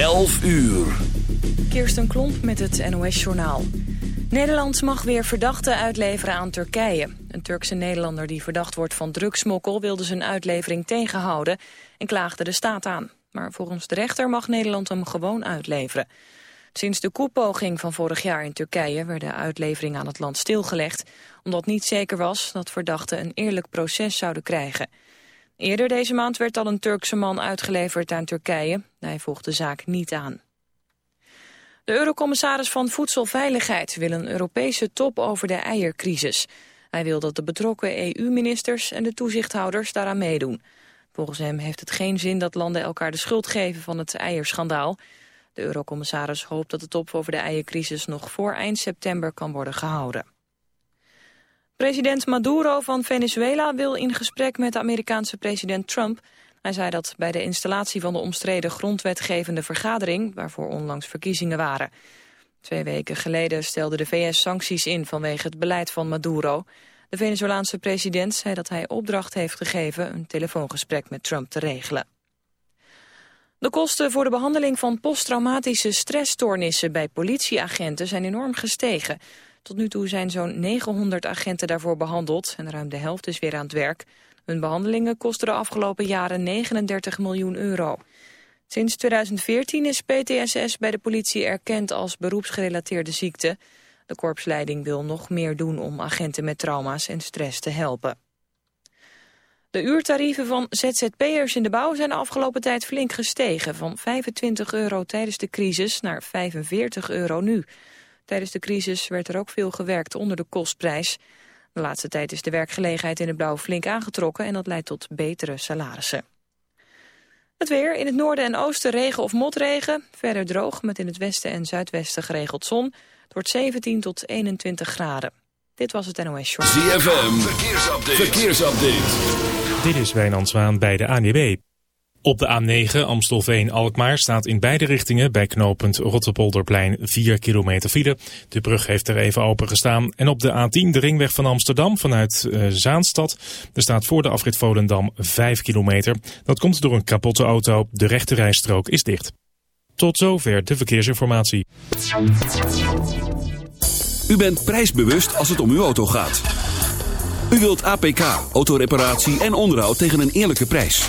11 uur. Kirsten Klomp met het NOS-journaal. Nederland mag weer verdachten uitleveren aan Turkije. Een Turkse Nederlander die verdacht wordt van drugsmokkel... wilde zijn uitlevering tegenhouden en klaagde de staat aan. Maar volgens de rechter mag Nederland hem gewoon uitleveren. Sinds de koepoging van vorig jaar in Turkije... werd de uitlevering aan het land stilgelegd... omdat niet zeker was dat verdachten een eerlijk proces zouden krijgen... Eerder deze maand werd al een Turkse man uitgeleverd aan Turkije. Hij voegt de zaak niet aan. De eurocommissaris van Voedselveiligheid wil een Europese top over de eiercrisis. Hij wil dat de betrokken EU-ministers en de toezichthouders daaraan meedoen. Volgens hem heeft het geen zin dat landen elkaar de schuld geven van het eierschandaal. De eurocommissaris hoopt dat de top over de eiercrisis nog voor eind september kan worden gehouden. President Maduro van Venezuela wil in gesprek met de Amerikaanse president Trump. Hij zei dat bij de installatie van de omstreden grondwetgevende vergadering, waarvoor onlangs verkiezingen waren. Twee weken geleden stelde de VS sancties in vanwege het beleid van Maduro. De Venezolaanse president zei dat hij opdracht heeft gegeven een telefoongesprek met Trump te regelen. De kosten voor de behandeling van posttraumatische stressstoornissen bij politieagenten zijn enorm gestegen. Tot nu toe zijn zo'n 900 agenten daarvoor behandeld en ruim de helft is weer aan het werk. Hun behandelingen kosten de afgelopen jaren 39 miljoen euro. Sinds 2014 is PTSS bij de politie erkend als beroepsgerelateerde ziekte. De korpsleiding wil nog meer doen om agenten met trauma's en stress te helpen. De uurtarieven van ZZP'ers in de bouw zijn de afgelopen tijd flink gestegen. Van 25 euro tijdens de crisis naar 45 euro nu. Tijdens de crisis werd er ook veel gewerkt onder de kostprijs. De laatste tijd is de werkgelegenheid in het blauw flink aangetrokken... en dat leidt tot betere salarissen. Het weer, in het noorden en oosten regen of motregen. Verder droog, met in het westen en zuidwesten geregeld zon. Het wordt 17 tot 21 graden. Dit was het NOS Short. ZFM, verkeersupdate. verkeersupdate. Dit is Wijnand Zwaan bij de ANWB. Op de A9 Amstelveen-Alkmaar staat in beide richtingen bij knooppunt Rottepolderplein 4 kilometer file. De brug heeft er even open gestaan. En op de A10 de ringweg van Amsterdam vanuit uh, Zaanstad. Er staat voor de afrit Volendam 5 kilometer. Dat komt door een kapotte auto. De rechte rijstrook is dicht. Tot zover de verkeersinformatie. U bent prijsbewust als het om uw auto gaat. U wilt APK, autoreparatie en onderhoud tegen een eerlijke prijs.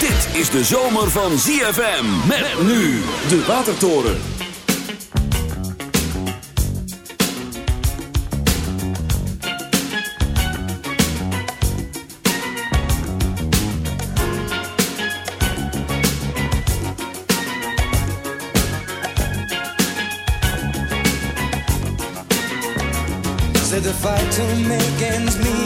Dit is de zomer van ZFM. Met nu de Watertoren. To make ends meet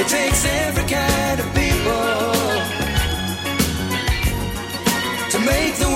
It takes every kind of people to make the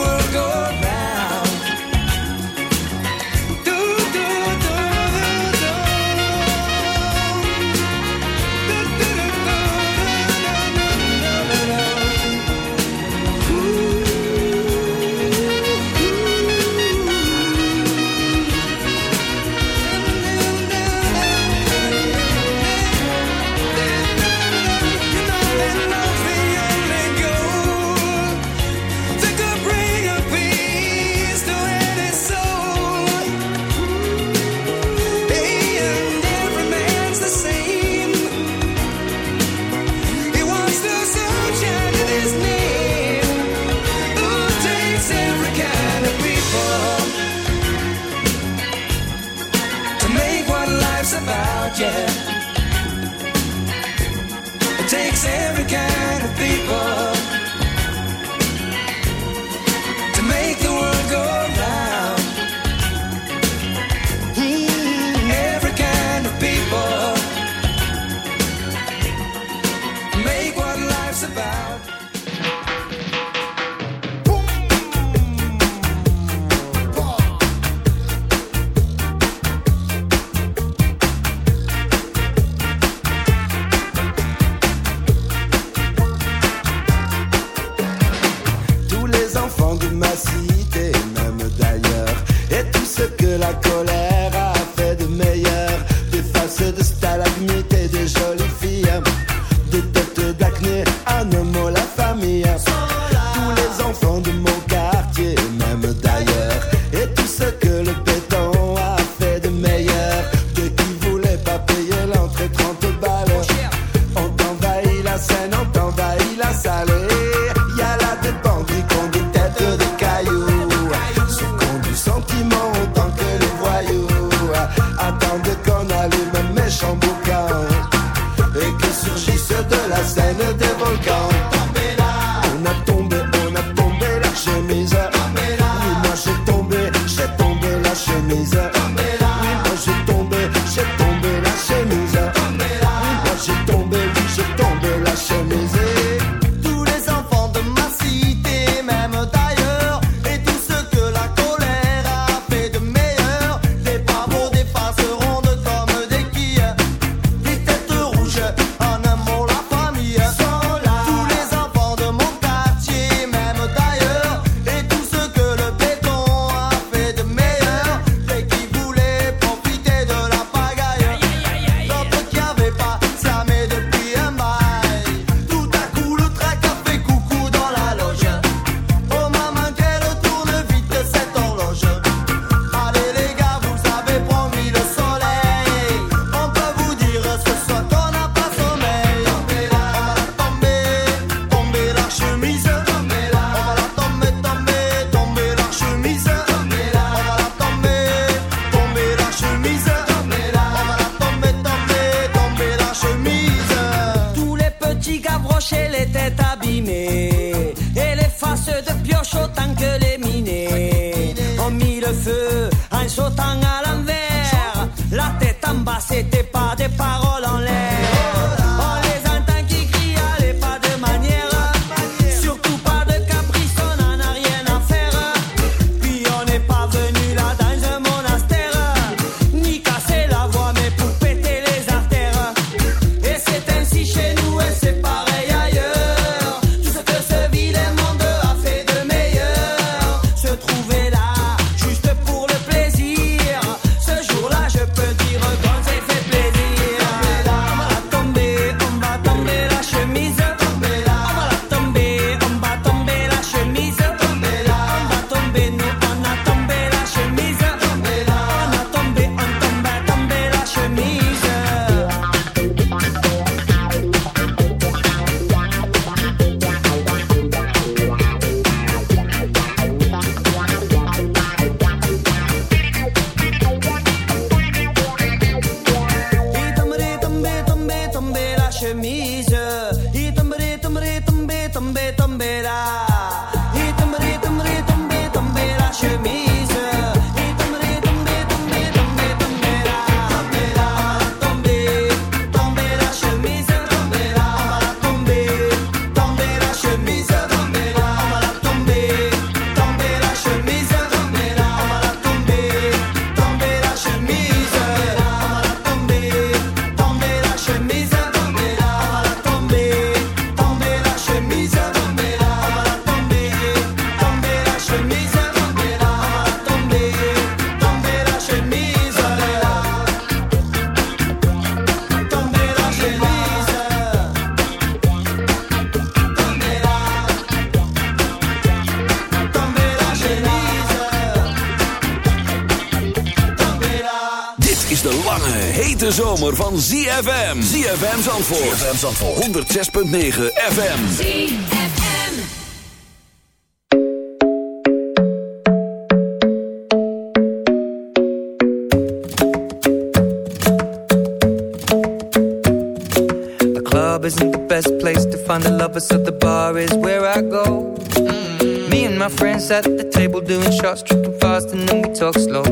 de lange, hete zomer van ZFM. ZFM Zandvoort. ZFM Zandvoort. 106.9 FM. ZFM. The club isn't the best place to find the lovers so the bar is where I go. Me and my friends at the table doing shots, tripping fast and then we talk slow.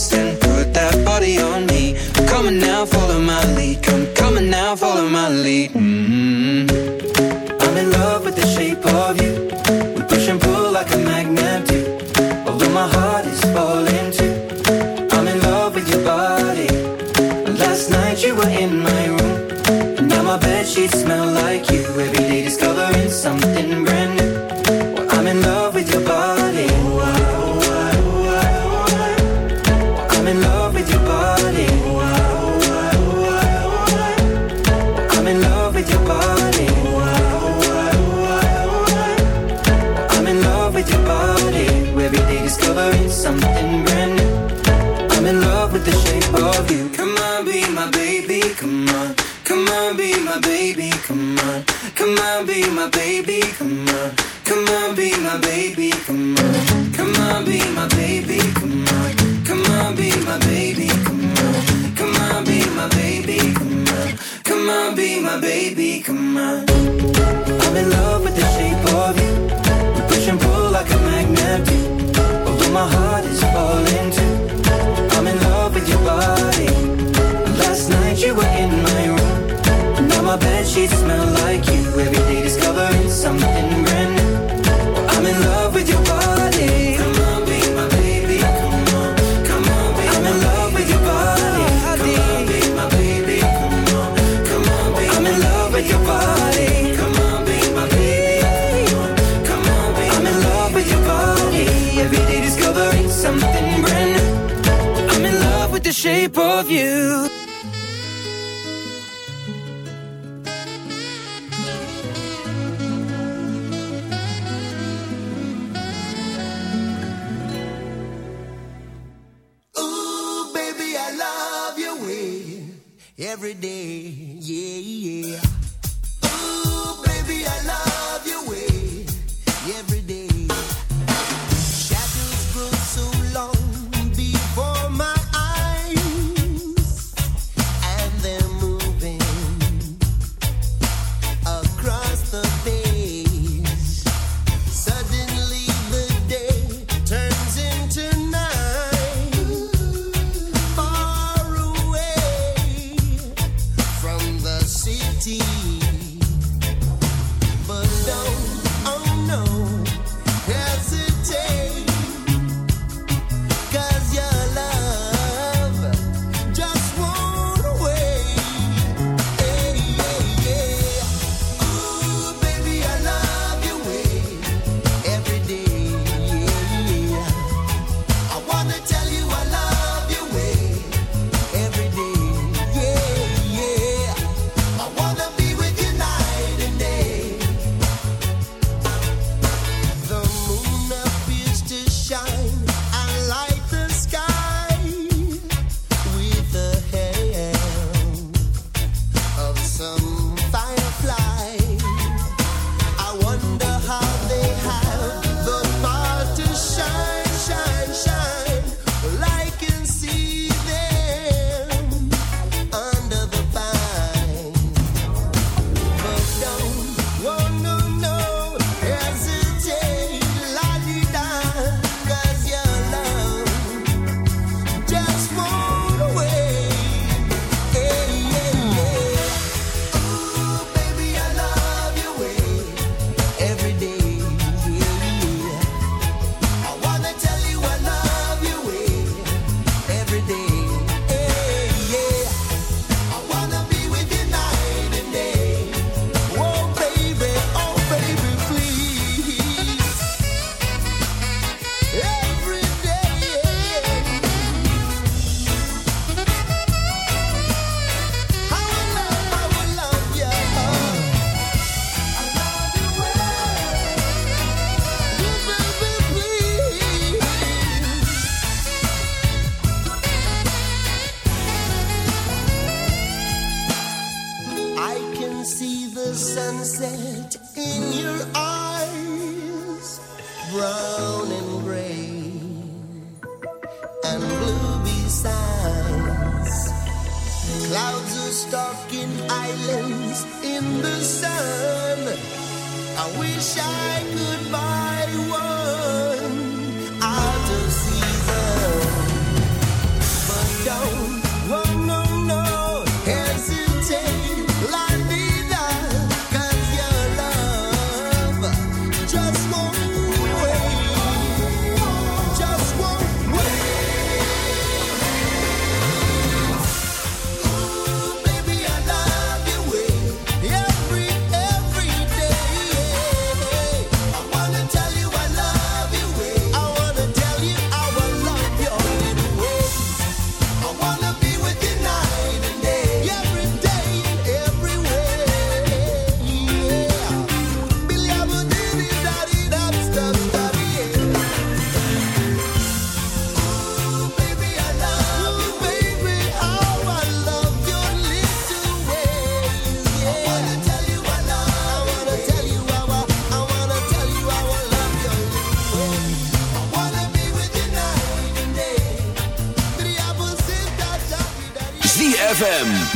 wasting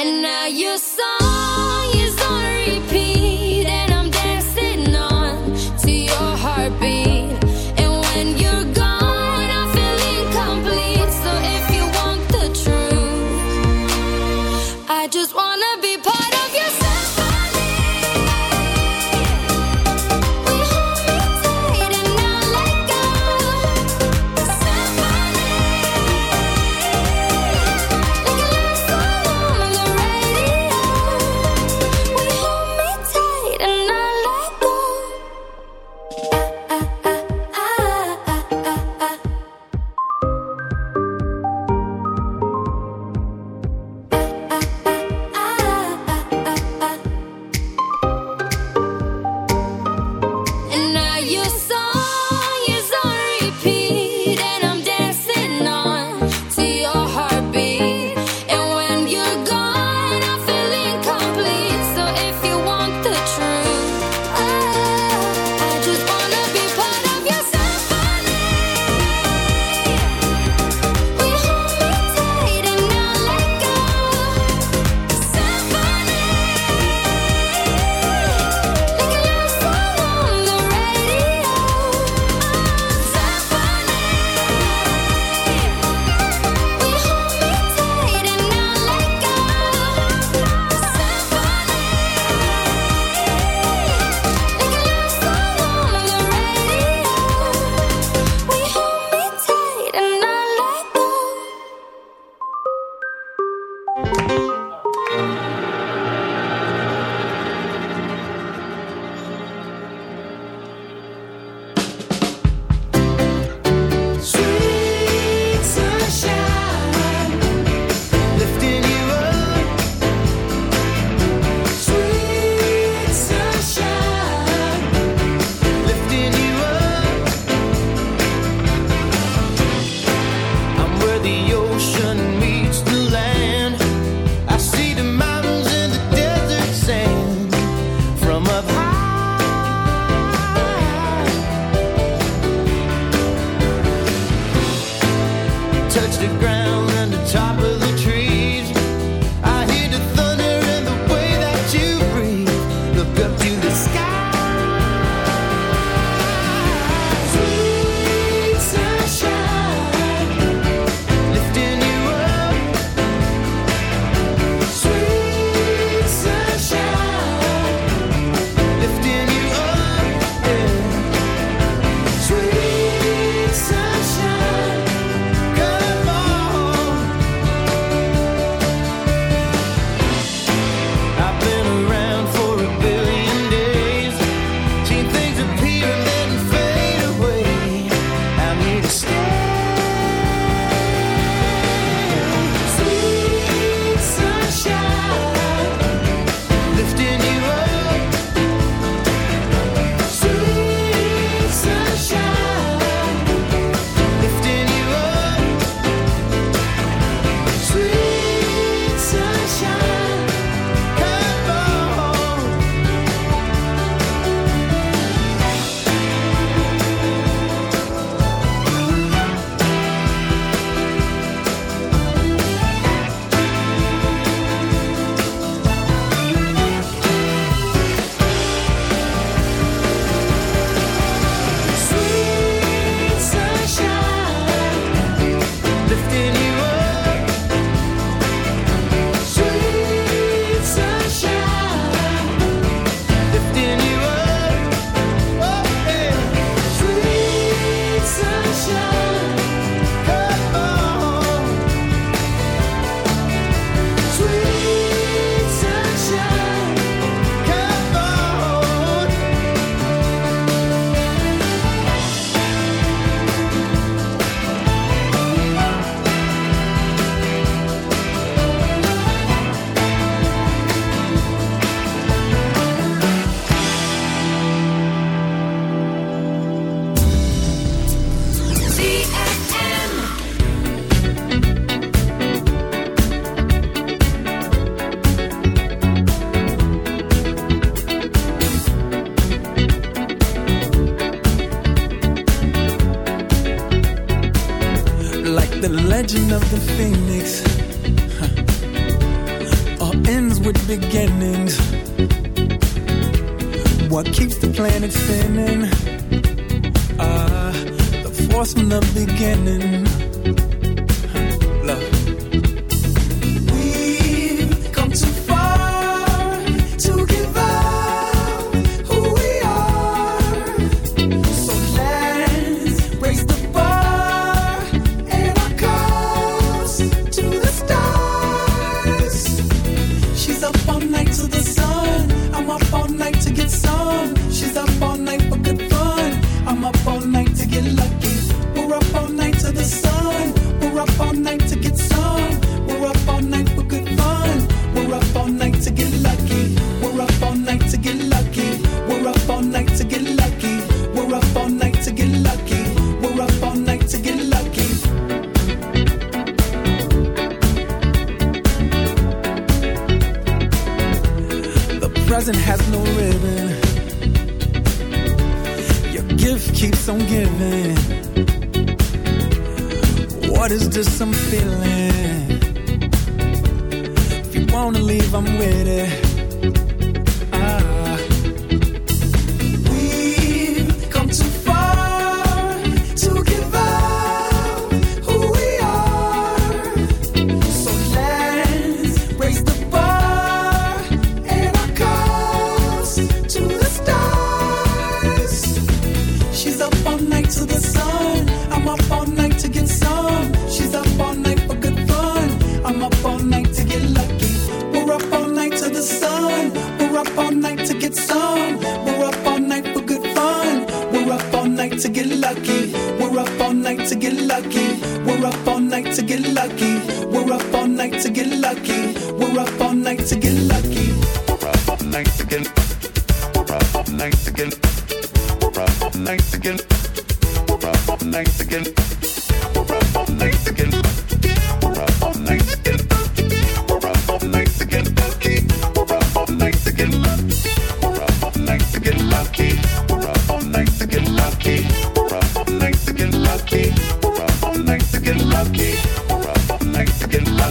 And now you're so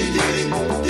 did it, did it.